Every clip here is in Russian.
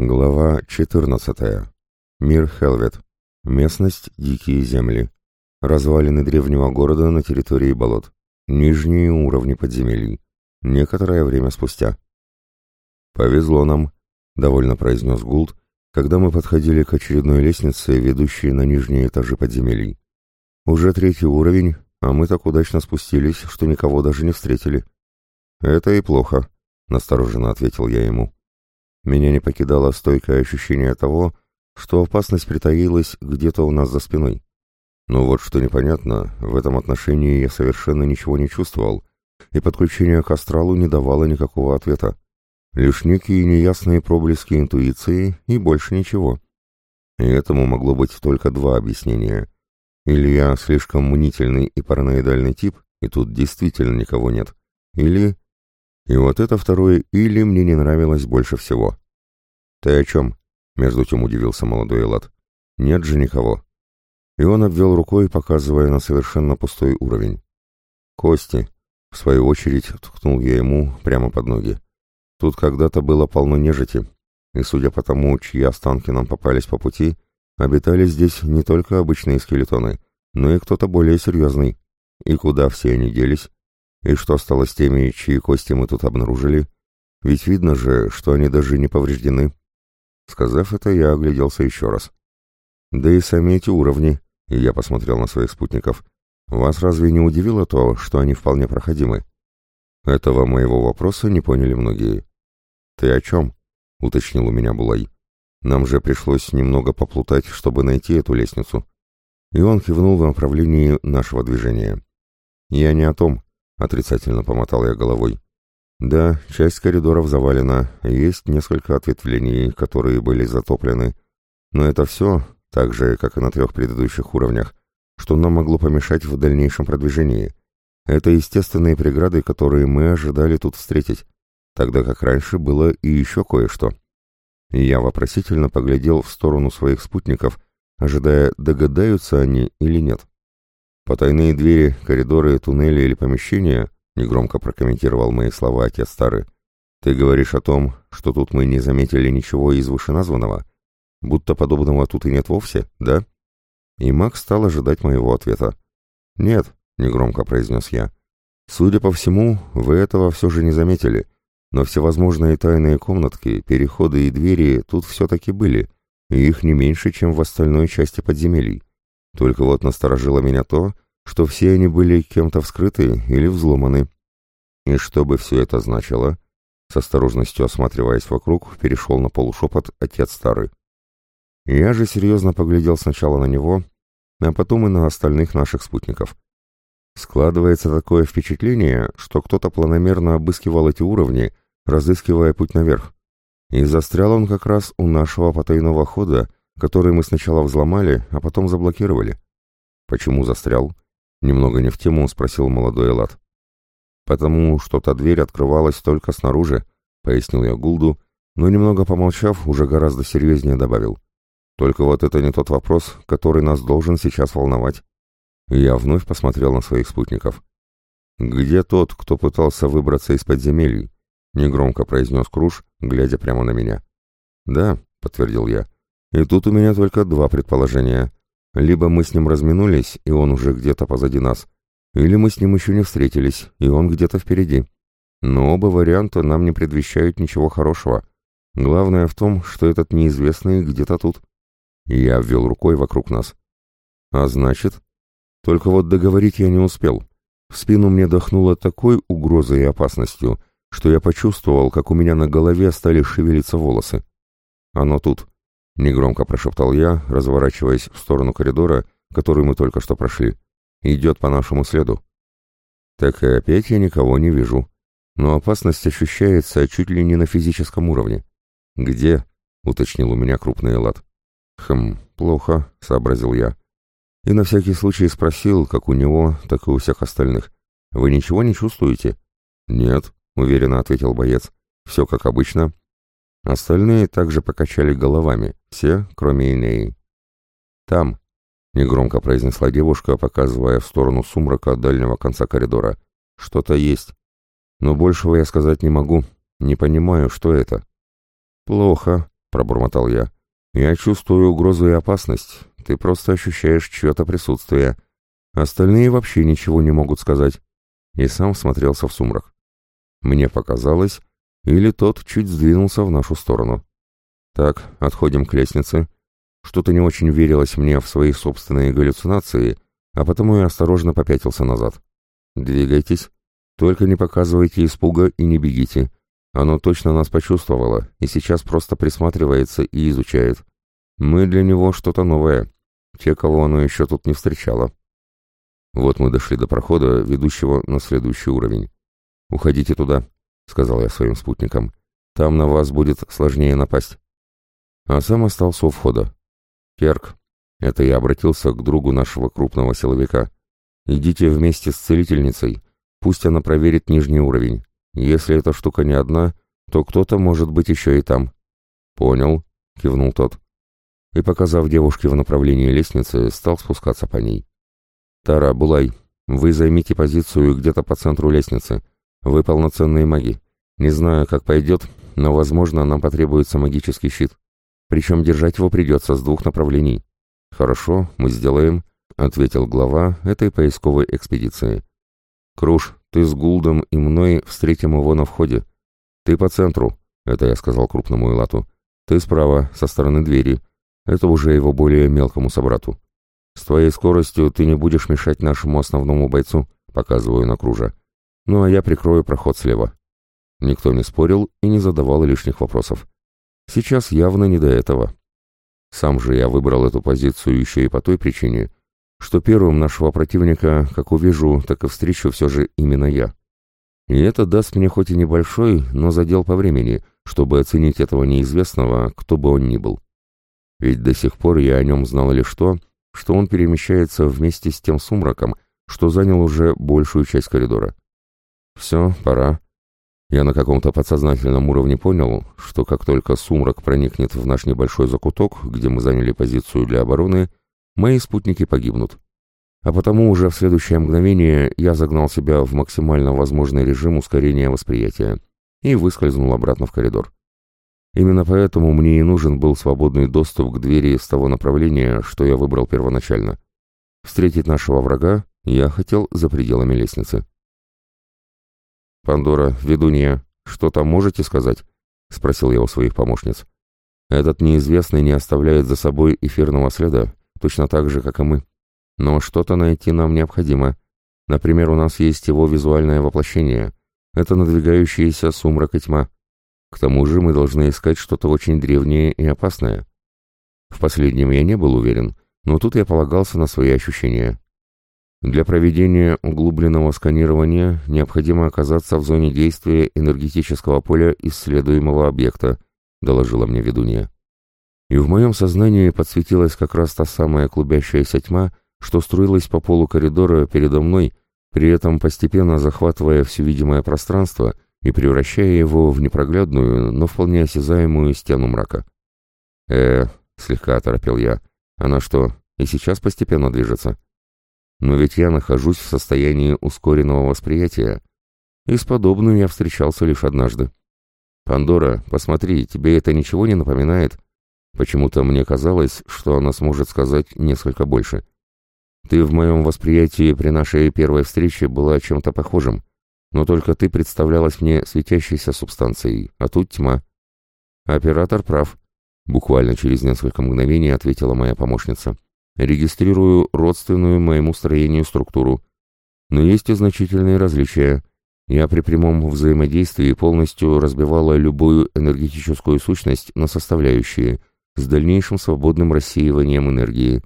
Глава 14. Мир Хелвет. Местность Дикие земли. Развалины древнего города на территории болот. Нижние уровни подземелий. Некоторое время спустя. «Повезло нам», — довольно произнес Гулд, когда мы подходили к очередной лестнице, ведущей на нижние этажи подземелий. «Уже третий уровень, а мы так удачно спустились, что никого даже не встретили». «Это и плохо», — настороженно ответил я ему. Меня не покидало стойкое ощущение того, что опасность притаилась где-то у нас за спиной. Но вот что непонятно, в этом отношении я совершенно ничего не чувствовал, и подключение к астралу не давало никакого ответа. Лишь некие неясные проблески интуиции и больше ничего. И этому могло быть только два объяснения. Или я слишком мнительный и параноидальный тип, и тут действительно никого нет. Или и вот это второе «или» мне не нравилось больше всего. «Ты о чем?» — между тем удивился молодой Элат. «Нет же никого». И он обвел рукой, показывая на совершенно пустой уровень. «Кости», — в свою очередь ткнул я ему прямо под ноги. «Тут когда-то было полно нежити, и, судя по тому, чьи останки нам попались по пути, обитали здесь не только обычные скелетоны, но и кто-то более серьезный. И куда все они делись?» И что стало с теми, чьи кости мы тут обнаружили? Ведь видно же, что они даже не повреждены. Сказав это, я огляделся еще раз. Да и сами эти уровни, и я посмотрел на своих спутников, вас разве не удивило то, что они вполне проходимы? Этого моего вопроса не поняли многие. «Ты о чем?» — уточнил у меня Булай. «Нам же пришлось немного поплутать, чтобы найти эту лестницу». И он кивнул в направлении нашего движения. «Я не о том», Отрицательно помотал я головой. Да, часть коридоров завалена, есть несколько ответвлений, которые были затоплены. Но это все, так же, как и на трех предыдущих уровнях, что нам могло помешать в дальнейшем продвижении. Это естественные преграды, которые мы ожидали тут встретить, тогда как раньше было и еще кое-что. Я вопросительно поглядел в сторону своих спутников, ожидая, догадаются они или нет. Потайные двери, коридоры, туннели или помещения, негромко прокомментировал мои слова отец старый. Ты говоришь о том, что тут мы не заметили ничего из вышеназванного? Будто подобного тут и нет вовсе, да? И Макс стал ожидать моего ответа. «Нет», — негромко произнес я. «Судя по всему, вы этого все же не заметили, но всевозможные тайные комнатки, переходы и двери тут все-таки были, и их не меньше, чем в остальной части подземелий. Только вот насторожило меня то, что все они были кем-то вскрыты или взломаны. И что бы все это значило? С осторожностью осматриваясь вокруг, перешел на полушепот отец старый. Я же серьезно поглядел сначала на него, а потом и на остальных наших спутников. Складывается такое впечатление, что кто-то планомерно обыскивал эти уровни, разыскивая путь наверх. И застрял он как раз у нашего потайного хода, который мы сначала взломали, а потом заблокировали. Почему застрял? Немного не в тему спросил молодой Элат. Потому что та дверь открывалась только снаружи, пояснил я Гулду, но немного помолчав, уже гораздо серьезнее добавил. Только вот это не тот вопрос, который нас должен сейчас волновать. И я вновь посмотрел на своих спутников. «Где тот, кто пытался выбраться из подземелий?» — негромко произнес Круш, глядя прямо на меня. «Да», — подтвердил я, и тут у меня только два предположения. Либо мы с ним разминулись, и он уже где-то позади нас, или мы с ним еще не встретились, и он где-то впереди. Но оба варианта нам не предвещают ничего хорошего. Главное в том, что этот неизвестный где-то тут. Я обвел рукой вокруг нас. А значит... Только вот договорить я не успел. В спину мне дохнуло такой угрозой и опасностью, что я почувствовал, как у меня на голове стали шевелиться волосы. Оно тут. Негромко прошептал я, разворачиваясь в сторону коридора, который мы только что прошли. Идет по нашему следу. Так и опять я никого не вижу. Но опасность ощущается чуть ли не на физическом уровне. «Где?» — уточнил у меня крупный лад. «Хм, плохо», — сообразил я. И на всякий случай спросил, как у него, так и у всех остальных. «Вы ничего не чувствуете?» «Нет», — уверенно ответил боец. «Все как обычно, Остальные также покачали головами, все, кроме Инеи. «Там», — негромко произнесла девушка, показывая в сторону сумрака дальнего конца коридора, — «что-то есть. Но большего я сказать не могу, не понимаю, что это». «Плохо», — пробормотал я. «Я чувствую угрозу и опасность. Ты просто ощущаешь чье-то присутствие. Остальные вообще ничего не могут сказать». И сам смотрелся в сумрак. Мне показалось, или тот чуть сдвинулся в нашу сторону. Так, отходим к лестнице. Что-то не очень верилось мне в свои собственные галлюцинации, а потому я осторожно попятился назад. «Двигайтесь. Только не показывайте испуга и не бегите. Оно точно нас почувствовало и сейчас просто присматривается и изучает. Мы для него что-то новое. Те, кого оно еще тут не встречало». Вот мы дошли до прохода, ведущего на следующий уровень. «Уходите туда», — сказал я своим спутникам. «Там на вас будет сложнее напасть». А сам остался у входа. «Керк», — это я обратился к другу нашего крупного силовика, «идите вместе с целительницей, пусть она проверит нижний уровень. Если эта штука не одна, то кто-то может быть еще и там». «Понял», — кивнул тот. И, показав девушке в направлении лестницы, стал спускаться по ней. «Тара, Булай, вы займите позицию где-то по центру лестницы. Вы полноценные маги. Не знаю, как пойдет, но, возможно, нам потребуется магический щит. Причем держать его придется с двух направлений. Хорошо, мы сделаем, ответил глава этой поисковой экспедиции. Круш, ты с Гулдом и мной встретим его на входе. Ты по центру, это я сказал крупному Элату. Ты справа, со стороны двери. Это уже его более мелкому собрату. С твоей скоростью ты не будешь мешать нашему основному бойцу, показываю на кружа. Ну а я прикрою проход слева. Никто не спорил и не задавал лишних вопросов. Сейчас явно не до этого. Сам же я выбрал эту позицию еще и по той причине, что первым нашего противника, как увижу, так и встречу все же именно я. И это даст мне хоть и небольшой, но задел по времени, чтобы оценить этого неизвестного, кто бы он ни был. Ведь до сих пор я о нем знал лишь то, что он перемещается вместе с тем сумраком, что занял уже большую часть коридора. Все, пора. Я на каком-то подсознательном уровне понял, что как только сумрак проникнет в наш небольшой закуток, где мы заняли позицию для обороны, мои спутники погибнут. А потому уже в следующее мгновение я загнал себя в максимально возможный режим ускорения восприятия и выскользнул обратно в коридор. Именно поэтому мне и нужен был свободный доступ к двери с того направления, что я выбрал первоначально. Встретить нашего врага я хотел за пределами лестницы. «Пандора, ведунья, что-то можете сказать?» — спросил я у своих помощниц. «Этот неизвестный не оставляет за собой эфирного следа, точно так же, как и мы. Но что-то найти нам необходимо. Например, у нас есть его визуальное воплощение. Это надвигающийся сумрак и тьма. К тому же мы должны искать что-то очень древнее и опасное. В последнем я не был уверен, но тут я полагался на свои ощущения. Для проведения углубленного сканирования необходимо оказаться в зоне действия энергетического поля исследуемого объекта, доложила мне ведунья. И в моем сознании подсветилась как раз та самая клубящаяся тьма, что струилась по полу коридора передо мной, при этом постепенно захватывая все видимое пространство и превращая его в непроглядную, но вполне осязаемую стену мрака. «Э, — слегка оторопел я, — она что, и сейчас постепенно движется?» Но ведь я нахожусь в состоянии ускоренного восприятия, и с подобным я встречался лишь однажды. «Пандора, посмотри, тебе это ничего не напоминает?» Почему-то мне казалось, что она сможет сказать несколько больше. «Ты в моем восприятии при нашей первой встрече была чем-то похожим, но только ты представлялась мне светящейся субстанцией, а тут тьма». «Оператор прав», — буквально через несколько мгновений ответила моя помощница. Регистрирую родственную моему строению структуру. Но есть и значительные различия. Я при прямом взаимодействии полностью разбивала любую энергетическую сущность на составляющие, с дальнейшим свободным рассеиванием энергии.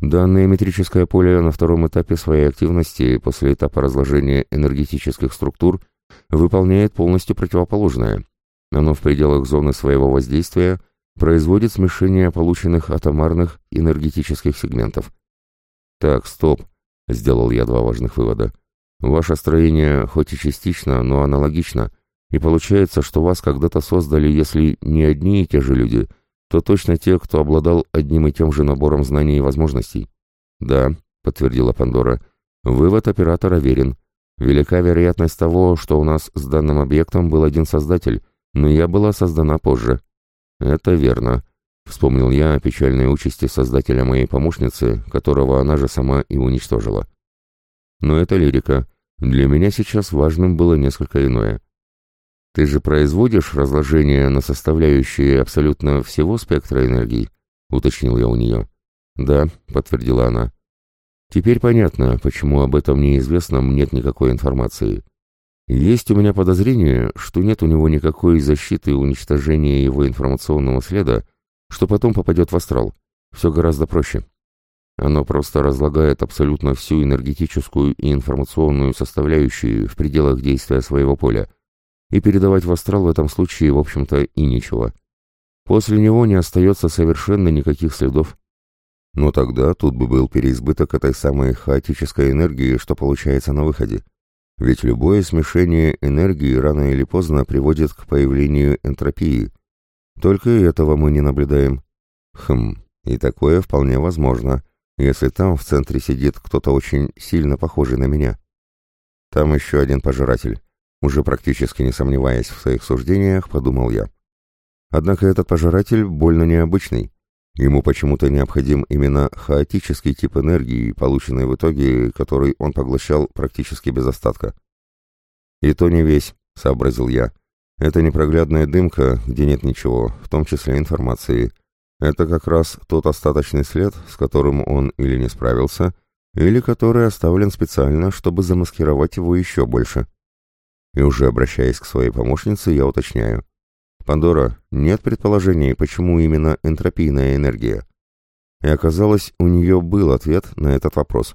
Данное метрическое поле на втором этапе своей активности после этапа разложения энергетических структур выполняет полностью противоположное. Оно в пределах зоны своего воздействия производит смешение полученных атомарных энергетических сегментов. Так, стоп, сделал я два важных вывода. Ваше строение хоть и частично, но аналогично, и получается, что вас когда-то создали, если не одни и те же люди, то точно те, кто обладал одним и тем же набором знаний и возможностей. Да, подтвердила Пандора. Вывод оператора верен. Велика вероятность того, что у нас с данным объектом был один создатель, но я была создана позже. Это верно, вспомнил я о печальной участи создателя моей помощницы, которого она же сама и уничтожила. Но это лирика. Для меня сейчас важным было несколько иное. Ты же производишь разложение на составляющие абсолютно всего спектра энергии, уточнил я у нее. Да, подтвердила она. Теперь понятно, почему об этом неизвестном нет никакой информации. Есть у меня подозрение, что нет у него никакой защиты уничтожения его информационного следа, что потом попадет в астрал. Все гораздо проще. Оно просто разлагает абсолютно всю энергетическую и информационную составляющие в пределах действия своего поля, и передавать в астрал в этом случае, в общем-то, и ничего. После него не остается совершенно никаких следов. Но тогда тут бы был переизбыток этой самой хаотической энергии, что получается на выходе. Ведь любое смешение энергии рано или поздно приводит к появлению энтропии. Только этого мы не наблюдаем. Хм, и такое вполне возможно, если там в центре сидит кто-то очень сильно похожий на меня. Там еще один пожиратель. Уже практически не сомневаясь в своих суждениях, подумал я. Однако этот пожиратель больно необычный. Ему почему-то необходим именно хаотический тип энергии, полученный в итоге, который он поглощал практически без остатка. «И то не весь», — сообразил я. «Это непроглядная дымка, где нет ничего, в том числе информации. Это как раз тот остаточный след, с которым он или не справился, или который оставлен специально, чтобы замаскировать его еще больше». И уже обращаясь к своей помощнице, я уточняю. Пандора, нет предположений, почему именно энтропийная энергия. И оказалось, у нее был ответ на этот вопрос.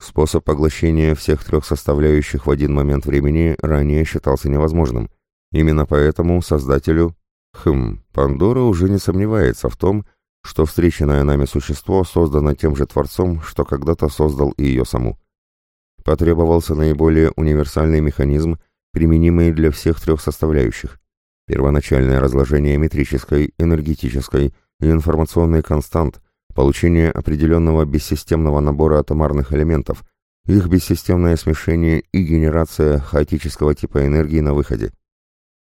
Способ поглощения всех трех составляющих в один момент времени ранее считался невозможным. Именно поэтому создателю... Хм, Пандора уже не сомневается в том, что встреченное нами существо создано тем же Творцом, что когда-то создал и ее саму. Потребовался наиболее универсальный механизм, применимый для всех трех составляющих. Первоначальное разложение метрической, энергетической и информационной констант, получение определенного бессистемного набора атомарных элементов, их бессистемное смешение и генерация хаотического типа энергии на выходе.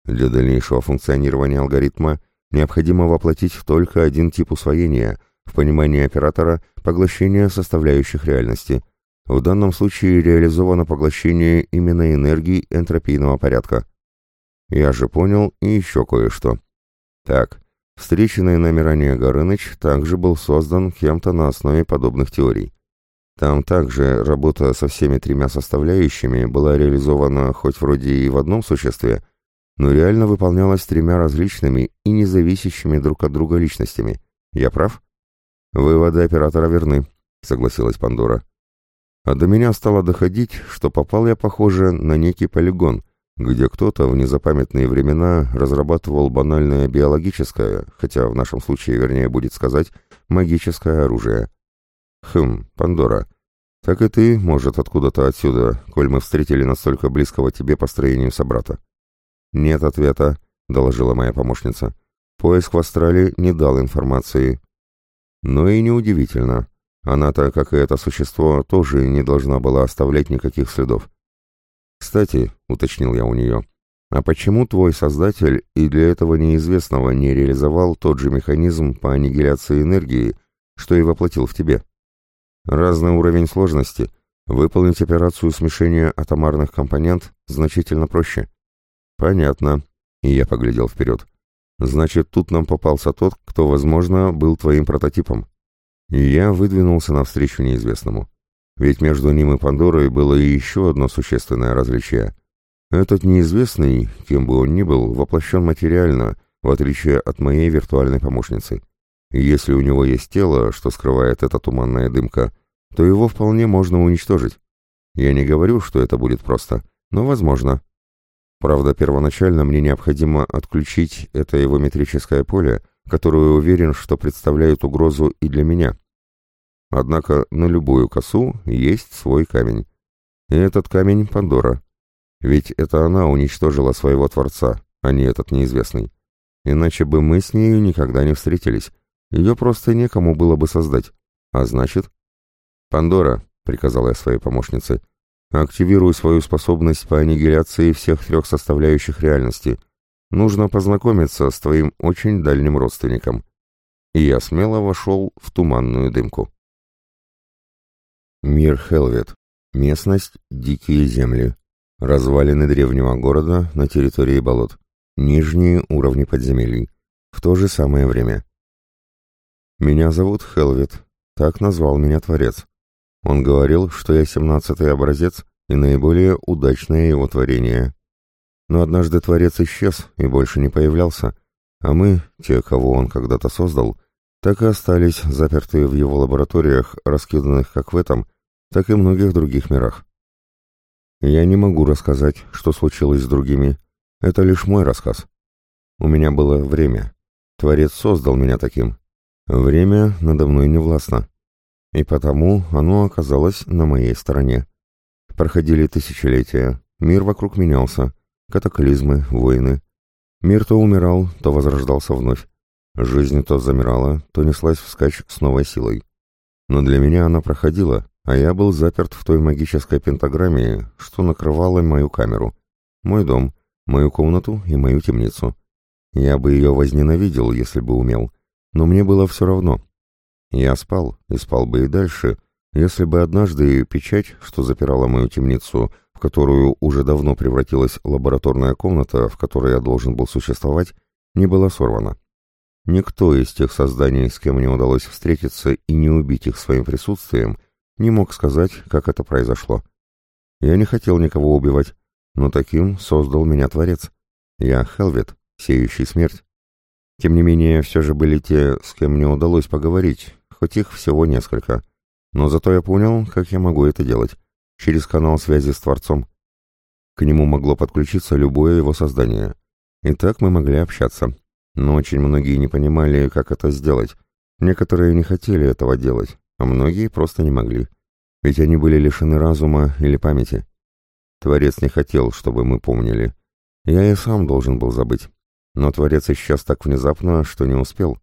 Для дальнейшего функционирования алгоритма необходимо воплотить только один тип усвоения, в понимании оператора поглощение составляющих реальности. В данном случае реализовано поглощение именно энергии энтропийного порядка. Я же понял и еще кое-что. Так, встреченный нами ранее Горыныч также был создан кем-то на основе подобных теорий. Там также работа со всеми тремя составляющими была реализована хоть вроде и в одном существе, но реально выполнялась тремя различными и независящими друг от друга личностями. Я прав? Выводы оператора верны, согласилась Пандора. А до меня стало доходить, что попал я, похоже, на некий полигон — где кто-то в незапамятные времена разрабатывал банальное биологическое, хотя в нашем случае, вернее, будет сказать, магическое оружие. Хм, Пандора. Так и ты, может, откуда-то отсюда, коль мы встретили настолько близкого тебе по строению собрата. Нет ответа, доложила моя помощница. Поиск в Австралии не дал информации. Но и неудивительно. Она-то, как и это существо, тоже не должна была оставлять никаких следов. «Кстати», — уточнил я у нее, — «а почему твой создатель и для этого неизвестного не реализовал тот же механизм по аннигиляции энергии, что и воплотил в тебе?» «Разный уровень сложности. Выполнить операцию смешения атомарных компонент значительно проще». «Понятно», — и я поглядел вперед. «Значит, тут нам попался тот, кто, возможно, был твоим прототипом». И я выдвинулся навстречу неизвестному. Ведь между ним и Пандорой было и еще одно существенное различие. Этот неизвестный, кем бы он ни был, воплощен материально, в отличие от моей виртуальной помощницы. И если у него есть тело, что скрывает эта туманная дымка, то его вполне можно уничтожить. Я не говорю, что это будет просто, но возможно. Правда, первоначально мне необходимо отключить это его метрическое поле, которое уверен, что представляет угрозу и для меня. Однако на любую косу есть свой камень. И этот камень — Пандора. Ведь это она уничтожила своего Творца, а не этот неизвестный. Иначе бы мы с нею никогда не встретились. Ее просто некому было бы создать. А значит... «Пандора», — приказала я своей помощнице, — «активируй свою способность по аннигиляции всех трех составляющих реальности. Нужно познакомиться с твоим очень дальним родственником». И я смело вошел в туманную дымку. Мир Хелвет. Местность — дикие земли. Развалины древнего города на территории болот. Нижние уровни подземелий. В то же самое время. Меня зовут Хелвет. Так назвал меня Творец. Он говорил, что я семнадцатый образец и наиболее удачное его творение. Но однажды Творец исчез и больше не появлялся, а мы, те, кого он когда-то создал, так и остались запертые в его лабораториях, раскиданных как в этом, так и многих других мирах. Я не могу рассказать, что случилось с другими. Это лишь мой рассказ. У меня было время. Творец создал меня таким. Время надо мной не властно. И потому оно оказалось на моей стороне. Проходили тысячелетия, мир вокруг менялся, катаклизмы, войны. Мир то умирал, то возрождался вновь. Жизнь то замирала, то неслась вскачь с новой силой. Но для меня она проходила, а я был заперт в той магической пентаграмме, что накрывала мою камеру, мой дом, мою комнату и мою темницу. Я бы ее возненавидел, если бы умел, но мне было все равно. Я спал, и спал бы и дальше, если бы однажды печать, что запирала мою темницу, в которую уже давно превратилась лабораторная комната, в которой я должен был существовать, не была сорвана. Никто из тех созданий, с кем мне удалось встретиться и не убить их своим присутствием, не мог сказать, как это произошло. Я не хотел никого убивать, но таким создал меня Творец. Я Хелвет, сеющий смерть. Тем не менее, все же были те, с кем мне удалось поговорить, хоть их всего несколько. Но зато я понял, как я могу это делать, через канал связи с Творцом. К нему могло подключиться любое его создание. И так мы могли общаться. Но очень многие не понимали, как это сделать. Некоторые не хотели этого делать, а многие просто не могли, ведь они были лишены разума или памяти. Творец не хотел, чтобы мы помнили. Я и сам должен был забыть. Но Творец исчез так внезапно, что не успел.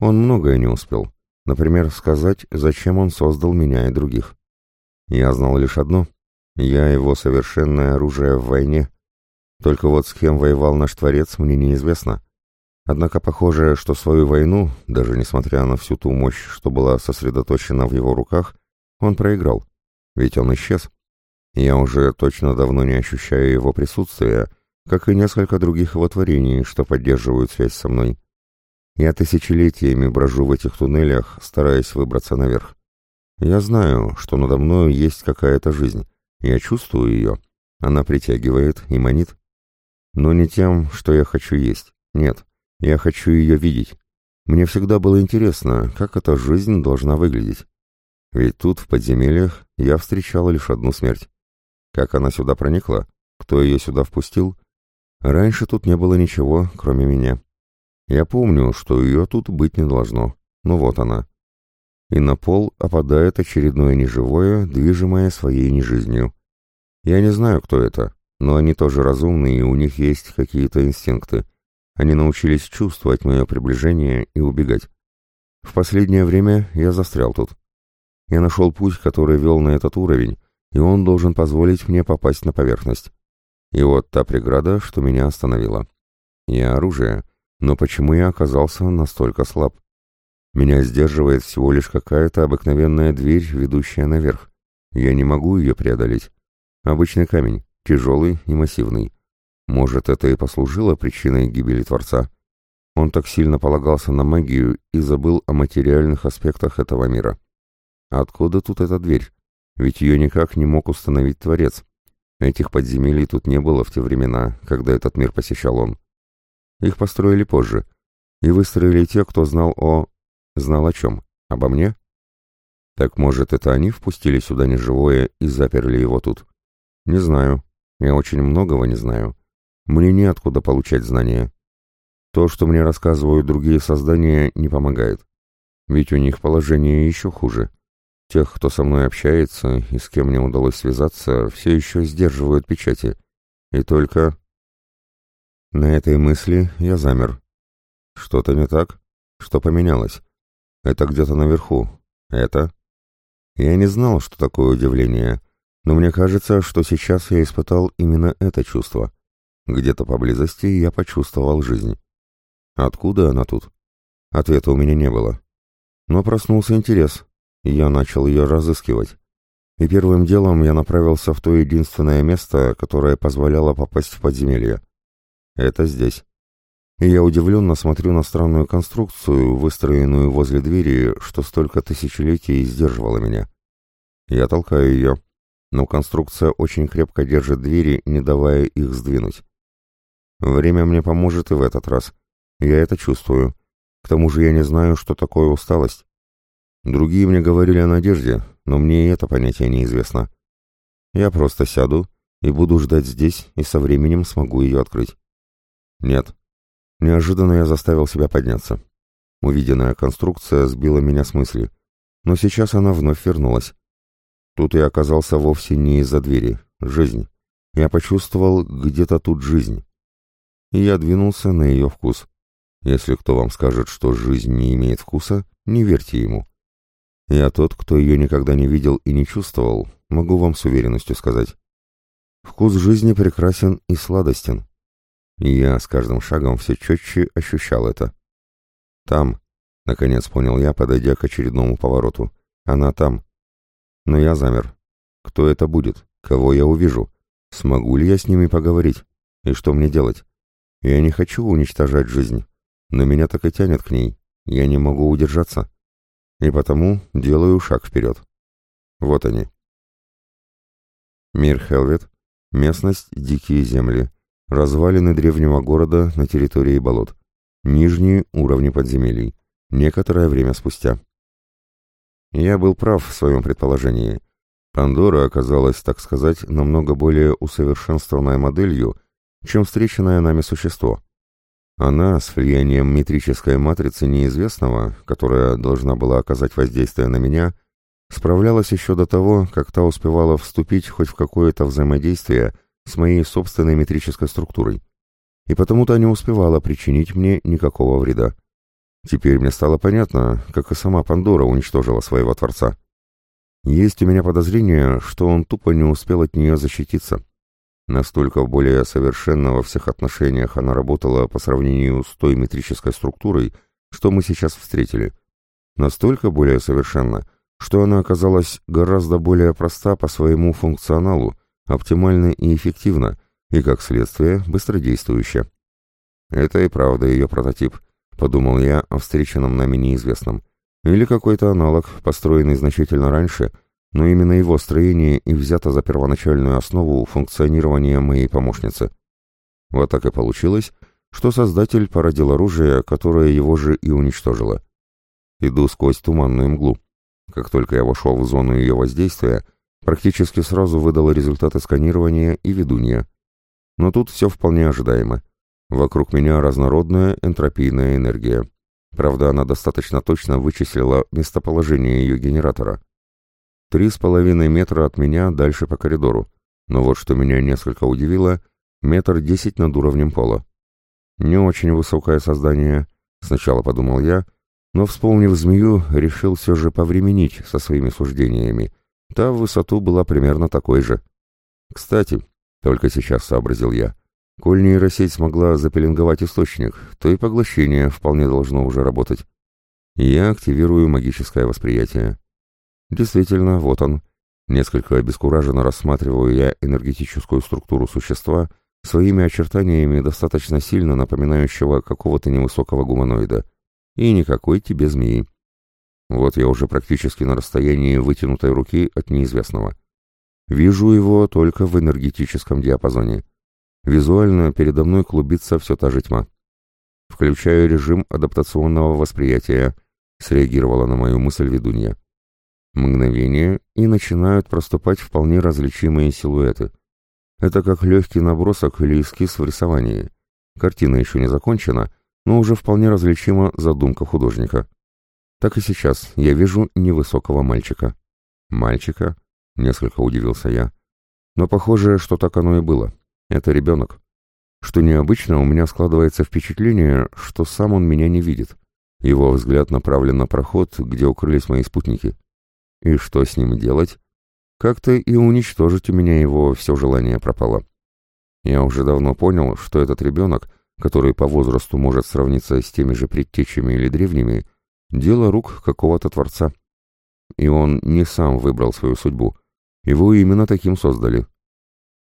Он многое не успел. Например, сказать, зачем он создал меня и других. Я знал лишь одно. Я его совершенное оружие в войне. Только вот с кем воевал наш Творец, мне неизвестно. Однако похоже, что свою войну, даже несмотря на всю ту мощь, что была сосредоточена в его руках, он проиграл. Ведь он исчез. Я уже точно давно не ощущаю его присутствия, как и несколько других его творений, что поддерживают связь со мной. Я тысячелетиями брожу в этих туннелях, стараясь выбраться наверх. Я знаю, что надо мною есть какая-то жизнь. Я чувствую ее. Она притягивает и манит. Но не тем, что я хочу есть. Нет. Я хочу ее видеть. Мне всегда было интересно, как эта жизнь должна выглядеть. Ведь тут, в подземельях, я встречал лишь одну смерть. Как она сюда проникла? Кто ее сюда впустил? Раньше тут не было ничего, кроме меня. Я помню, что ее тут быть не должно. Но вот она. И на пол опадает очередное неживое, движимое своей нежизнью. Я не знаю, кто это, но они тоже разумные, и у них есть какие-то инстинкты. Они научились чувствовать мое приближение и убегать. В последнее время я застрял тут. Я нашел путь, который вел на этот уровень, и он должен позволить мне попасть на поверхность. И вот та преграда, что меня остановила. Я оружие, но почему я оказался настолько слаб? Меня сдерживает всего лишь какая-то обыкновенная дверь, ведущая наверх. Я не могу ее преодолеть. Обычный камень, тяжелый и массивный. Может, это и послужило причиной гибели Творца? Он так сильно полагался на магию и забыл о материальных аспектах этого мира. Откуда тут эта дверь? Ведь ее никак не мог установить Творец. Этих подземелий тут не было в те времена, когда этот мир посещал он. Их построили позже. И выстроили те, кто знал о... Знал о чем? Обо мне? Так может, это они впустили сюда неживое и заперли его тут? Не знаю. Я очень многого не знаю. Мне неоткуда получать знания. То, что мне рассказывают другие создания, не помогает. Ведь у них положение еще хуже. Тех, кто со мной общается и с кем мне удалось связаться, все еще сдерживают печати. И только... На этой мысли я замер. Что-то не так? Что поменялось? Это где-то наверху. Это... Я не знал, что такое удивление, но мне кажется, что сейчас я испытал именно это чувство. Где-то поблизости я почувствовал жизнь. Откуда она тут? Ответа у меня не было. Но проснулся интерес, и я начал ее разыскивать. И первым делом я направился в то единственное место, которое позволяло попасть в подземелье. Это здесь. И я удивленно смотрю на странную конструкцию, выстроенную возле двери, что столько тысячелетий сдерживала меня. Я толкаю ее, но конструкция очень крепко держит двери, не давая их сдвинуть. Время мне поможет и в этот раз. Я это чувствую. К тому же я не знаю, что такое усталость. Другие мне говорили о надежде, но мне и это понятие неизвестно. Я просто сяду и буду ждать здесь, и со временем смогу ее открыть. Нет. Неожиданно я заставил себя подняться. Увиденная конструкция сбила меня с мысли, но сейчас она вновь вернулась. Тут я оказался вовсе не из-за двери. Жизнь. Я почувствовал где-то тут жизнь. И я двинулся на ее вкус. Если кто вам скажет, что жизнь не имеет вкуса, не верьте ему. Я тот, кто ее никогда не видел и не чувствовал, могу вам с уверенностью сказать. Вкус жизни прекрасен и сладостен. И я с каждым шагом все четче ощущал это. Там, наконец понял я, подойдя к очередному повороту. Она там. Но я замер. Кто это будет? Кого я увижу? Смогу ли я с ними поговорить? И что мне делать? Я не хочу уничтожать жизнь, но меня так и тянет к ней. Я не могу удержаться. И потому делаю шаг вперед. Вот они. Мир Хелвет. Местность Дикие земли. Развалины древнего города на территории болот. Нижние уровни подземелий. Некоторое время спустя. Я был прав в своем предположении. Пандора оказалась, так сказать, намного более усовершенствованной моделью, чем встреченное нами существо. Она с влиянием метрической матрицы неизвестного, которая должна была оказать воздействие на меня, справлялась еще до того, как та успевала вступить хоть в какое-то взаимодействие с моей собственной метрической структурой. И потому-то не успевала причинить мне никакого вреда. Теперь мне стало понятно, как и сама Пандора уничтожила своего Творца. Есть у меня подозрение, что он тупо не успел от нее защититься. Настолько более совершенно во всех отношениях она работала по сравнению с той метрической структурой, что мы сейчас встретили. Настолько более совершенно, что она оказалась гораздо более проста по своему функционалу, оптимальна и эффективна, и, как следствие, быстродействующая. Это и правда ее прототип, подумал я о встреченном нами неизвестном. Или какой-то аналог, построенный значительно раньше – но именно его строение и взято за первоначальную основу функционирования моей помощницы. Вот так и получилось, что создатель породил оружие, которое его же и уничтожило. Иду сквозь туманную мглу. Как только я вошел в зону ее воздействия, практически сразу выдало результаты сканирования и ведунья. Но тут все вполне ожидаемо. Вокруг меня разнородная энтропийная энергия. Правда, она достаточно точно вычислила местоположение ее генератора. Три с половиной метра от меня дальше по коридору. Но вот что меня несколько удивило, метр десять над уровнем пола. Не очень высокое создание, сначала подумал я, но, вспомнив змею, решил все же повременить со своими суждениями. Та в высоту была примерно такой же. Кстати, только сейчас сообразил я, коль нейросеть смогла запеленговать источник, то и поглощение вполне должно уже работать. Я активирую магическое восприятие. Действительно, вот он. Несколько обескураженно рассматриваю я энергетическую структуру существа, своими очертаниями достаточно сильно напоминающего какого-то невысокого гуманоида. И никакой тебе змеи. Вот я уже практически на расстоянии вытянутой руки от неизвестного. Вижу его только в энергетическом диапазоне. Визуально передо мной клубится все та же тьма. Включаю режим адаптационного восприятия, среагировала на мою мысль ведунья. Мгновение, и начинают проступать вполне различимые силуэты. Это как легкий набросок или эскиз в рисовании. Картина еще не закончена, но уже вполне различима задумка художника. Так и сейчас я вижу невысокого мальчика. Мальчика? Несколько удивился я. Но похоже, что так оно и было. Это ребенок. Что необычно, у меня складывается впечатление, что сам он меня не видит. Его взгляд направлен на проход, где укрылись мои спутники. И что с ним делать? Как-то и уничтожить у меня его все желание пропало. Я уже давно понял, что этот ребенок, который по возрасту может сравниться с теми же предтечами или древними, дело рук какого-то Творца. И он не сам выбрал свою судьбу. Его именно таким создали.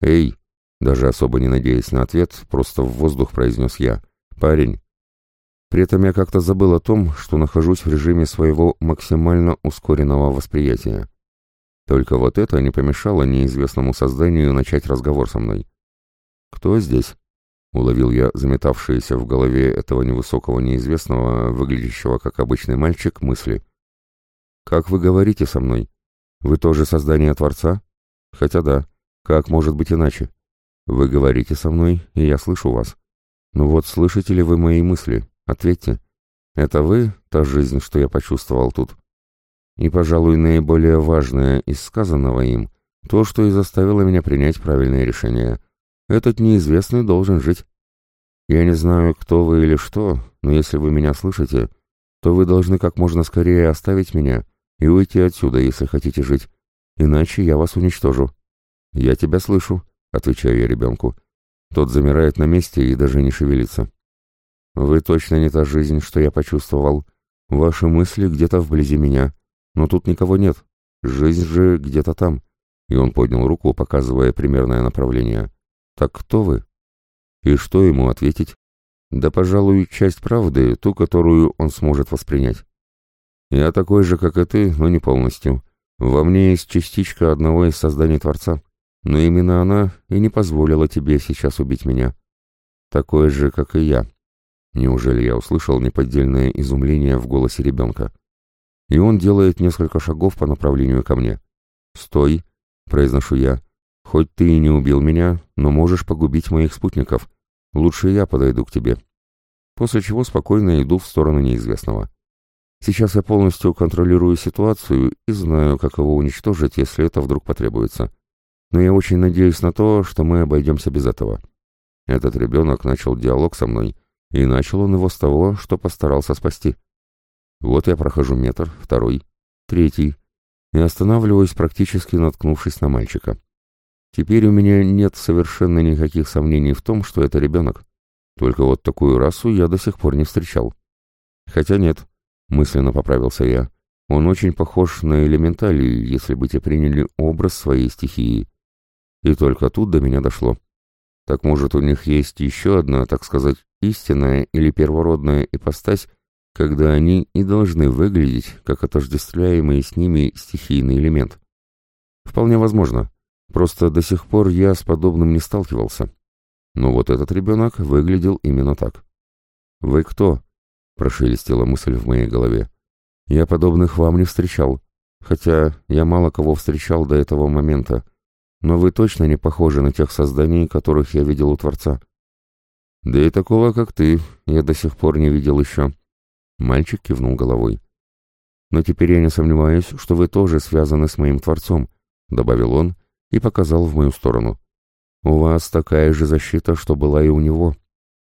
«Эй!» Даже особо не надеясь на ответ, просто в воздух произнес я. «Парень!» При этом я как-то забыл о том, что нахожусь в режиме своего максимально ускоренного восприятия. Только вот это не помешало неизвестному созданию начать разговор со мной. «Кто здесь?» — уловил я заметавшиеся в голове этого невысокого неизвестного, выглядящего как обычный мальчик, мысли. «Как вы говорите со мной? Вы тоже создание Творца? Хотя да, как может быть иначе? Вы говорите со мной, и я слышу вас. Ну вот, слышите ли вы мои мысли? Ответьте. Это вы, та жизнь, что я почувствовал тут? И, пожалуй, наиболее важное из сказанного им, то, что и заставило меня принять правильное решение. Этот неизвестный должен жить. Я не знаю, кто вы или что, но если вы меня слышите, то вы должны как можно скорее оставить меня и уйти отсюда, если хотите жить, иначе я вас уничтожу. «Я тебя слышу», — отвечаю я ребенку. Тот замирает на месте и даже не шевелится. «Вы точно не та жизнь, что я почувствовал. Ваши мысли где-то вблизи меня, но тут никого нет. Жизнь же где-то там». И он поднял руку, показывая примерное направление. «Так кто вы?» И что ему ответить? Да, пожалуй, часть правды, ту, которую он сможет воспринять. Я такой же, как и ты, но не полностью. Во мне есть частичка одного из созданий Творца. Но именно она и не позволила тебе сейчас убить меня. Такое же, как и я. Неужели я услышал неподдельное изумление в голосе ребенка? И он делает несколько шагов по направлению ко мне. «Стой!» — произношу я. «Хоть ты и не убил меня, но можешь погубить моих спутников. Лучше я подойду к тебе». После чего спокойно иду в сторону неизвестного. Сейчас я полностью контролирую ситуацию и знаю, как его уничтожить, если это вдруг потребуется но я очень надеюсь на то, что мы обойдемся без этого. Этот ребенок начал диалог со мной, и начал он его с того, что постарался спасти. Вот я прохожу метр, второй, третий, и останавливаюсь, практически наткнувшись на мальчика. Теперь у меня нет совершенно никаких сомнений в том, что это ребенок. Только вот такую расу я до сих пор не встречал. Хотя нет, мысленно поправился я. Он очень похож на элементалии, если бы те приняли образ своей стихии. И только тут до меня дошло. Так может, у них есть еще одна, так сказать, истинная или первородная ипостась, когда они и должны выглядеть, как отождествляемый с ними стихийный элемент. Вполне возможно. Просто до сих пор я с подобным не сталкивался. Но вот этот ребенок выглядел именно так. «Вы кто?» — прошелестела мысль в моей голове. «Я подобных вам не встречал, хотя я мало кого встречал до этого момента, но вы точно не похожи на тех созданий, которых я видел у Творца. Да и такого, как ты, я до сих пор не видел еще. Мальчик кивнул головой. Но теперь я не сомневаюсь, что вы тоже связаны с моим Творцом, добавил он и показал в мою сторону. У вас такая же защита, что была и у него.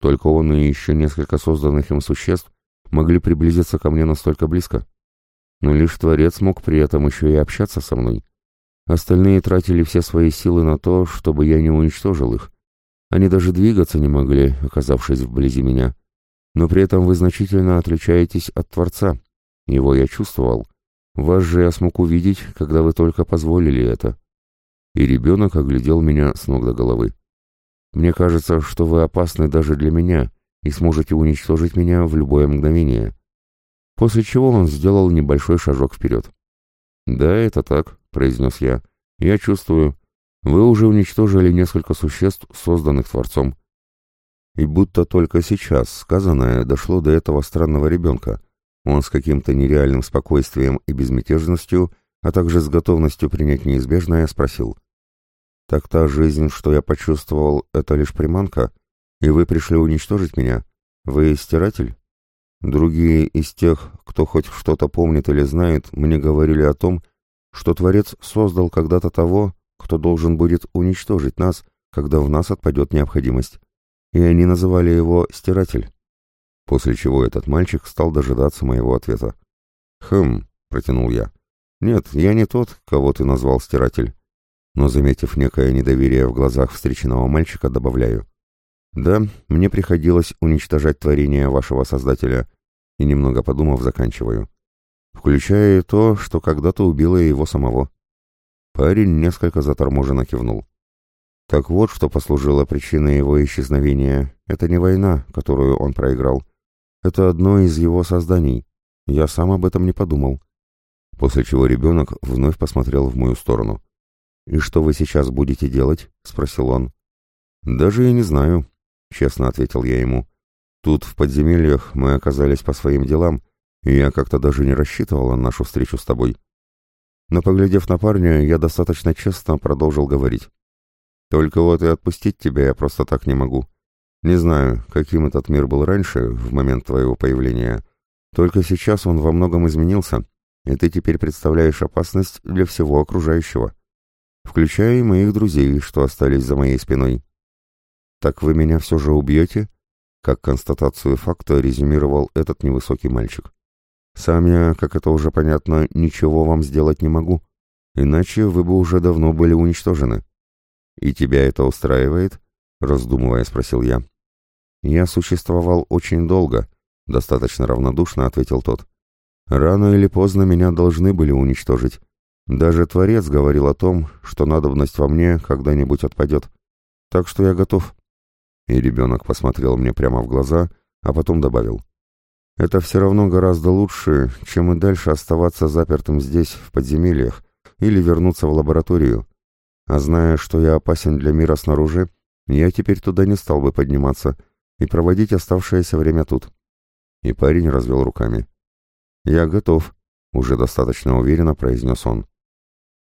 Только он и еще несколько созданных им существ могли приблизиться ко мне настолько близко. Но лишь Творец мог при этом еще и общаться со мной. Остальные тратили все свои силы на то, чтобы я не уничтожил их. Они даже двигаться не могли, оказавшись вблизи меня. Но при этом вы значительно отличаетесь от Творца. Его я чувствовал. Вас же я смог увидеть, когда вы только позволили это. И ребенок оглядел меня с ног до головы. Мне кажется, что вы опасны даже для меня и сможете уничтожить меня в любое мгновение. После чего он сделал небольшой шажок вперед. Да, это так, произнес я. «Я чувствую. Вы уже уничтожили несколько существ, созданных Творцом». И будто только сейчас сказанное дошло до этого странного ребенка. Он с каким-то нереальным спокойствием и безмятежностью, а также с готовностью принять неизбежное, спросил. «Так та жизнь, что я почувствовал, это лишь приманка, и вы пришли уничтожить меня? Вы стиратель?» Другие из тех, кто хоть что-то помнит или знает, мне говорили о том, что Творец создал когда-то того, кто должен будет уничтожить нас, когда в нас отпадет необходимость. И они называли его «стиратель». После чего этот мальчик стал дожидаться моего ответа. «Хм», — протянул я. «Нет, я не тот, кого ты назвал стиратель. но, заметив некое недоверие в глазах встреченного мальчика, добавляю. «Да, мне приходилось уничтожать творение вашего Создателя», и, немного подумав, заканчиваю. Включая то, что когда-то убило его самого. Парень несколько заторможенно кивнул. Так вот, что послужило причиной его исчезновения. Это не война, которую он проиграл. Это одно из его созданий. Я сам об этом не подумал. После чего ребенок вновь посмотрел в мою сторону. «И что вы сейчас будете делать?» — спросил он. «Даже и не знаю», — честно ответил я ему. «Тут, в подземельях, мы оказались по своим делам, и я как-то даже не рассчитывал на нашу встречу с тобой». Но, поглядев на парня, я достаточно честно продолжил говорить. «Только вот и отпустить тебя я просто так не могу. Не знаю, каким этот мир был раньше, в момент твоего появления. Только сейчас он во многом изменился, и ты теперь представляешь опасность для всего окружающего» включая и моих друзей, что остались за моей спиной. «Так вы меня все же убьете?» Как констатацию факта резюмировал этот невысокий мальчик. «Сам я, как это уже понятно, ничего вам сделать не могу, иначе вы бы уже давно были уничтожены». «И тебя это устраивает?» — раздумывая, спросил я. «Я существовал очень долго», — достаточно равнодушно ответил тот. «Рано или поздно меня должны были уничтожить, даже Творец говорил о том, что надобность во мне когда-нибудь отпадет. Так что я готов. И ребенок посмотрел мне прямо в глаза, а потом добавил. Это все равно гораздо лучше, чем и дальше оставаться запертым здесь, в подземельях, или вернуться в лабораторию. А зная, что я опасен для мира снаружи, я теперь туда не стал бы подниматься и проводить оставшееся время тут. И парень развел руками. «Я готов», — уже достаточно уверенно произнес он.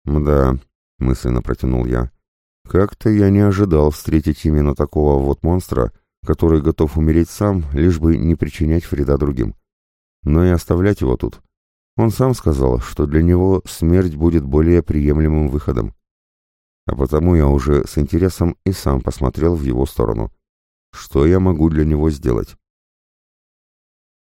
«Мда», — мысленно протянул я, — «как-то я не ожидал встретить именно такого вот монстра, который готов умереть сам, лишь бы не причинять вреда другим. Но и оставлять его тут. Он сам сказал, что для него смерть будет более приемлемым выходом. А потому я уже с интересом и сам посмотрел в его сторону. Что я могу для него сделать?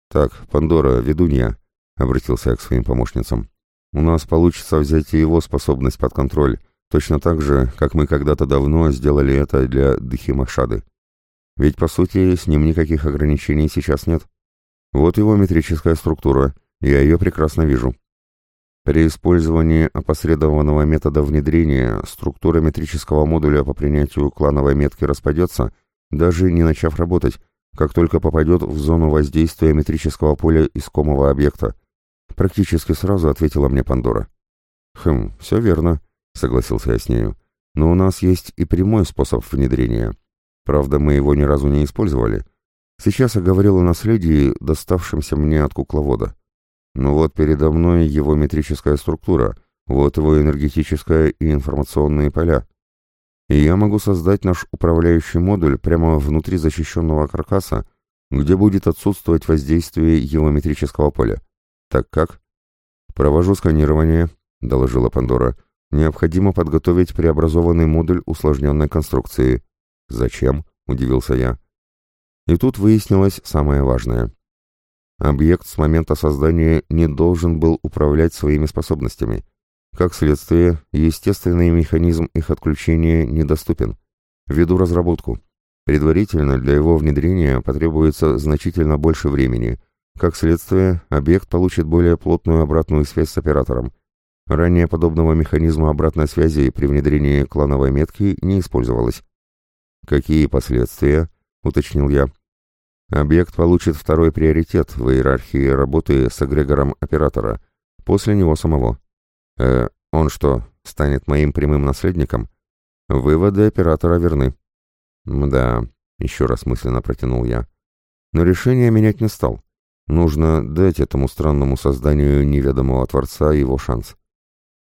«Так, Пандора, ведунья», — обратился я к своим помощницам. У нас получится взять и его способность под контроль, точно так же, как мы когда-то давно сделали это для Дхимашады. Ведь, по сути, с ним никаких ограничений сейчас нет. Вот его метрическая структура, я ее прекрасно вижу. При использовании опосредованного метода внедрения структура метрического модуля по принятию клановой метки распадется, даже не начав работать, как только попадет в зону воздействия метрического поля искомого объекта, Практически сразу ответила мне Пандора. «Хм, все верно», — согласился я с нею. «Но у нас есть и прямой способ внедрения. Правда, мы его ни разу не использовали. Сейчас я говорил о наследии, доставшемся мне от кукловода. Но вот передо мной его метрическая структура, вот его энергетическая и информационные поля. И я могу создать наш управляющий модуль прямо внутри защищенного каркаса, где будет отсутствовать воздействие его метрического поля. «Так как?» «Провожу сканирование», — доложила Пандора. «Необходимо подготовить преобразованный модуль усложненной конструкции». «Зачем?» — удивился я. И тут выяснилось самое важное. Объект с момента создания не должен был управлять своими способностями. Как следствие, естественный механизм их отключения недоступен. Веду разработку. Предварительно для его внедрения потребуется значительно больше времени, как следствие, объект получит более плотную обратную связь с оператором. Ранее подобного механизма обратной связи при внедрении клановой метки не использовалось. «Какие последствия?» — уточнил я. «Объект получит второй приоритет в иерархии работы с эгрегором оператора, после него самого. Э, он что, станет моим прямым наследником?» «Выводы оператора верны». «Мда», — еще раз мысленно протянул я. Но решение менять не стал. Нужно дать этому странному созданию неведомого Творца его шанс.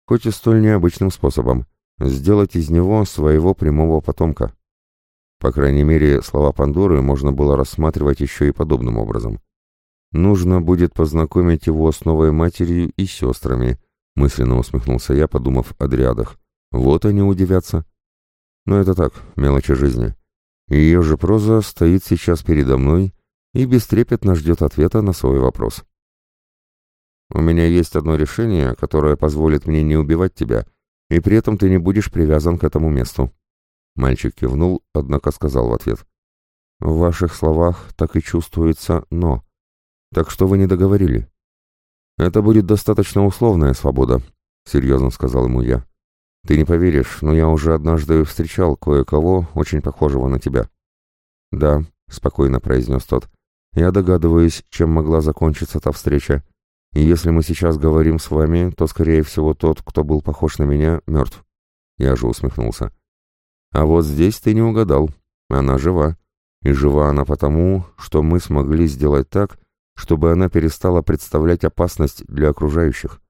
Хоть и столь необычным способом, сделать из него своего прямого потомка. По крайней мере, слова Пандоры можно было рассматривать еще и подобным образом. Нужно будет познакомить его с новой матерью и сестрами, мысленно усмехнулся я, подумав о дриадах. Вот они удивятся. Но это так, мелочи жизни. Ее же проза стоит сейчас передо мной и бестрепетно ждет ответа на свой вопрос. «У меня есть одно решение, которое позволит мне не убивать тебя, и при этом ты не будешь привязан к этому месту». Мальчик кивнул, однако сказал в ответ. «В ваших словах так и чувствуется «но». Так что вы не договорили?» «Это будет достаточно условная свобода», — серьезно сказал ему я. «Ты не поверишь, но я уже однажды встречал кое-кого, очень похожего на тебя». «Да», — спокойно произнес тот. «Я догадываюсь, чем могла закончиться та встреча. И если мы сейчас говорим с вами, то, скорее всего, тот, кто был похож на меня, мертв». Я же усмехнулся. «А вот здесь ты не угадал. Она жива. И жива она потому, что мы смогли сделать так, чтобы она перестала представлять опасность для окружающих.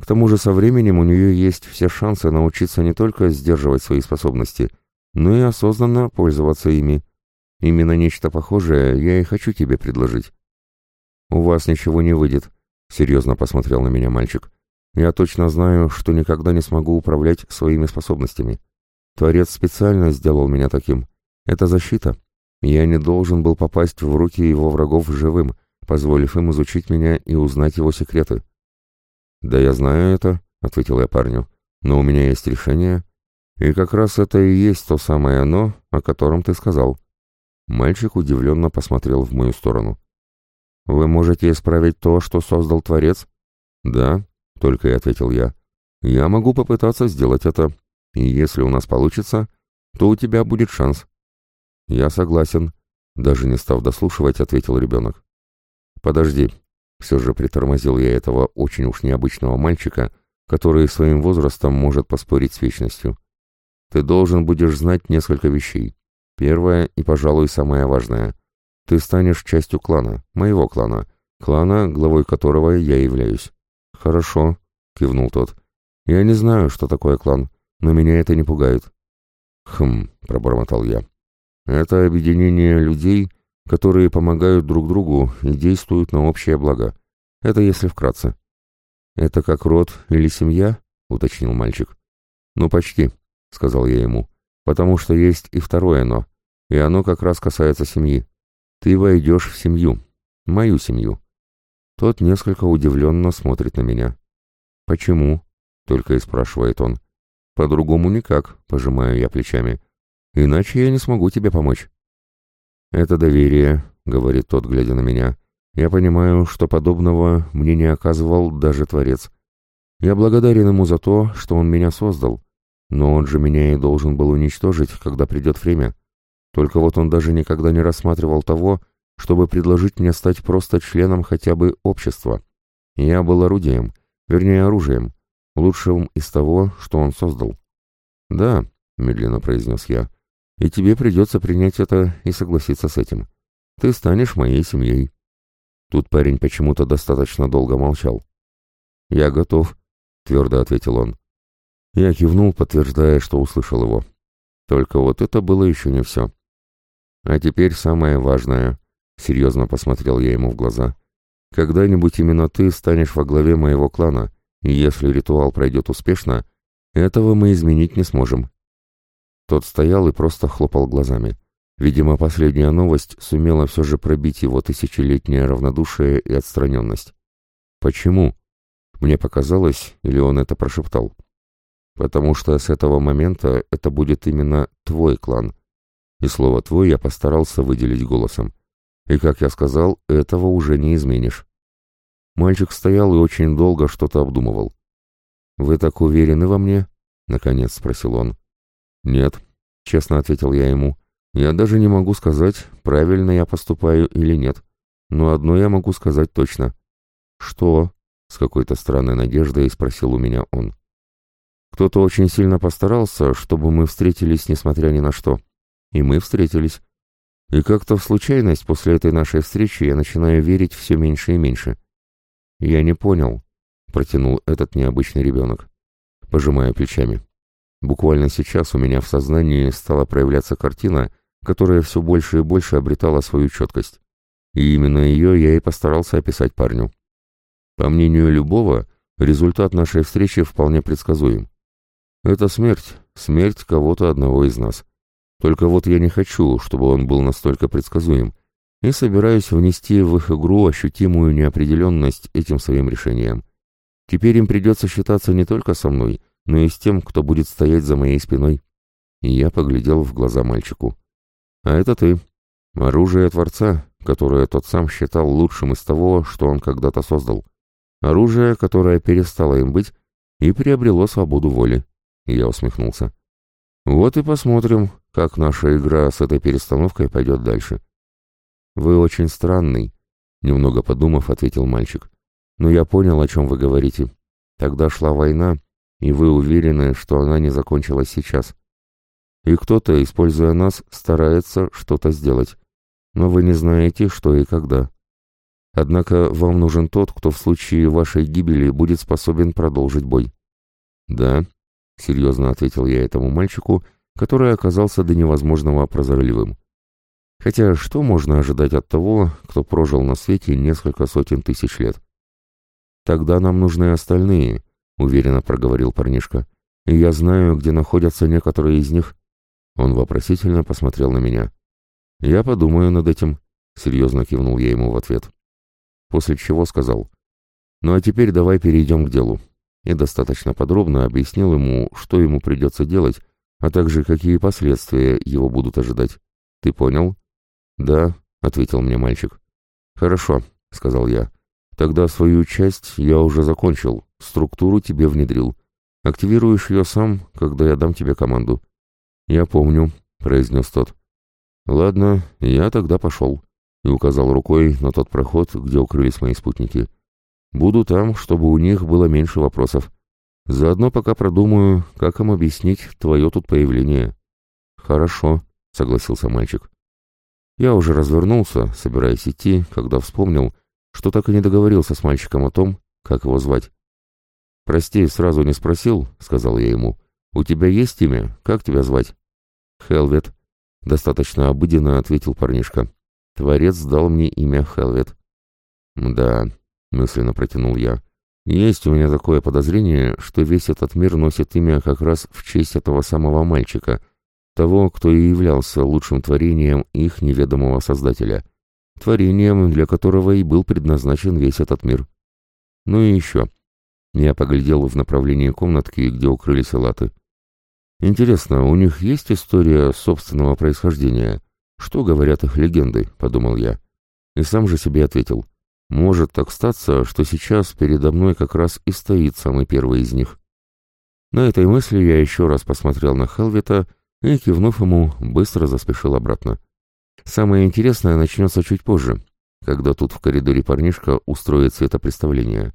К тому же со временем у нее есть все шансы научиться не только сдерживать свои способности, но и осознанно пользоваться ими. Именно нечто похожее я и хочу тебе предложить. «У вас ничего не выйдет», — серьезно посмотрел на меня мальчик. «Я точно знаю, что никогда не смогу управлять своими способностями. Творец специально сделал меня таким. Это защита. Я не должен был попасть в руки его врагов живым, позволив им изучить меня и узнать его секреты. «Да я знаю это», — ответил я парню, — «но у меня есть решение, и как раз это и есть то самое оно, о котором ты сказал». Мальчик удивленно посмотрел в мою сторону. «Вы можете исправить то, что создал Творец?» «Да», — только и ответил я. «Я могу попытаться сделать это, и если у нас получится, то у тебя будет шанс». «Я согласен», — даже не став дослушивать, ответил ребенок. «Подожди», — все же притормозил я этого очень уж необычного мальчика, который своим возрастом может поспорить с вечностью. «Ты должен будешь знать несколько вещей. Первое и, пожалуй, самое важное. Ты станешь частью клана, моего клана, клана, главой которого я являюсь. Хорошо, кивнул тот. Я не знаю, что такое клан, но меня это не пугает. Хм, пробормотал я. Это объединение людей, которые помогают друг другу и действуют на общее благо. Это если вкратце. Это как род или семья? уточнил мальчик. Ну почти, сказал я ему, потому что есть и второе «но». И оно как раз касается семьи. Ты войдешь в семью. Мою семью. Тот несколько удивленно смотрит на меня. «Почему?» — только и спрашивает он. «По-другому никак», — пожимаю я плечами. «Иначе я не смогу тебе помочь». «Это доверие», — говорит тот, глядя на меня. «Я понимаю, что подобного мне не оказывал даже Творец. Я благодарен ему за то, что он меня создал, но он же меня и должен был уничтожить, когда придет время. Только вот он даже никогда не рассматривал того, чтобы предложить мне стать просто членом хотя бы общества. Я был орудием, вернее оружием, лучшим из того, что он создал. «Да», — медленно произнес я, — «и тебе придется принять это и согласиться с этим. Ты станешь моей семьей». Тут парень почему-то достаточно долго молчал. «Я готов», — твердо ответил он. Я кивнул, подтверждая, что услышал его. Только вот это было еще не все. А теперь самое важное. Серьезно посмотрел я ему в глаза. Когда-нибудь именно ты станешь во главе моего клана, если ритуал пройдет успешно, этого мы изменить не сможем. Тот стоял и просто хлопал глазами. Видимо, последняя новость сумела все же пробить его тысячелетнее равнодушие и отстраненность. Почему? Мне показалось, или он это прошептал? Потому что с этого момента это будет именно твой клан, и слово «твой» я постарался выделить голосом. И, как я сказал, этого уже не изменишь. Мальчик стоял и очень долго что-то обдумывал. «Вы так уверены во мне?» — наконец спросил он. «Нет», — честно ответил я ему. «Я даже не могу сказать, правильно я поступаю или нет. Но одно я могу сказать точно». «Что?» — с какой-то странной надеждой спросил у меня он. «Кто-то очень сильно постарался, чтобы мы встретились, несмотря ни на что. И мы встретились. И как-то в случайность после этой нашей встречи я начинаю верить все меньше и меньше. Я не понял, протянул этот необычный ребенок, пожимая плечами. Буквально сейчас у меня в сознании стала проявляться картина, которая все больше и больше обретала свою четкость. И именно ее я и постарался описать парню. По мнению любого, результат нашей встречи вполне предсказуем. Это смерть, смерть кого-то одного из нас. Только вот я не хочу, чтобы он был настолько предсказуем, и собираюсь внести в их игру ощутимую неопределенность этим своим решением. Теперь им придется считаться не только со мной, но и с тем, кто будет стоять за моей спиной. И я поглядел в глаза мальчику. А это ты. Оружие Творца, которое тот сам считал лучшим из того, что он когда-то создал. Оружие, которое перестало им быть и приобрело свободу воли. Я усмехнулся. Вот и посмотрим, как наша игра с этой перестановкой пойдет дальше. Вы очень странный, немного подумав, ответил мальчик. Но я понял, о чем вы говорите. Тогда шла война, и вы уверены, что она не закончилась сейчас. И кто-то, используя нас, старается что-то сделать. Но вы не знаете, что и когда. Однако вам нужен тот, кто в случае вашей гибели будет способен продолжить бой. Да, серьезно ответил я этому мальчику, который оказался до невозможного прозорливым. Хотя что можно ожидать от того, кто прожил на свете несколько сотен тысяч лет? Тогда нам нужны остальные, уверенно проговорил парнишка. И я знаю, где находятся некоторые из них. Он вопросительно посмотрел на меня. Я подумаю над этим, серьезно кивнул я ему в ответ после чего сказал, «Ну а теперь давай перейдем к делу». И достаточно подробно объяснил ему, что ему придется делать, а также какие последствия его будут ожидать. «Ты понял?» «Да», — ответил мне мальчик. «Хорошо», — сказал я. «Тогда свою часть я уже закончил, структуру тебе внедрил. Активируешь ее сам, когда я дам тебе команду». «Я помню», — произнес тот. «Ладно, я тогда пошел» и указал рукой на тот проход, где укрылись мои спутники. «Буду там, чтобы у них было меньше вопросов. Заодно пока продумаю, как им объяснить твое тут появление». «Хорошо», — согласился мальчик. Я уже развернулся, собираясь идти, когда вспомнил, что так и не договорился с мальчиком о том, как его звать. «Прости, сразу не спросил», — сказал я ему. «У тебя есть имя? Как тебя звать?» «Хелвет», — достаточно обыденно ответил парнишка. Творец дал мне имя Хелвет. «Да», — мысленно протянул я, — «есть у меня такое подозрение, что весь этот мир носит имя как раз в честь этого самого мальчика, того, кто и являлся лучшим творением их неведомого создателя, творением, для которого и был предназначен весь этот мир. Ну и еще». Я поглядел в направлении комнатки, где укрылись элаты. Интересно, у них есть история собственного происхождения? Что говорят их легенды, подумал я. И сам же себе ответил. Может так статься, что сейчас передо мной как раз и стоит самый первый из них. На этой мысли я еще раз посмотрел на Хелвета и, кивнув ему, быстро заспешил обратно. Самое интересное начнется чуть позже, когда тут в коридоре парнишка устроит светопреставление.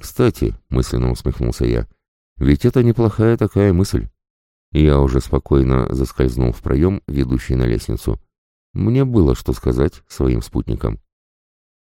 «Кстати», — мысленно усмехнулся я, — «ведь это неплохая такая мысль и я уже спокойно заскользнул в проем, ведущий на лестницу. Мне было что сказать своим спутникам.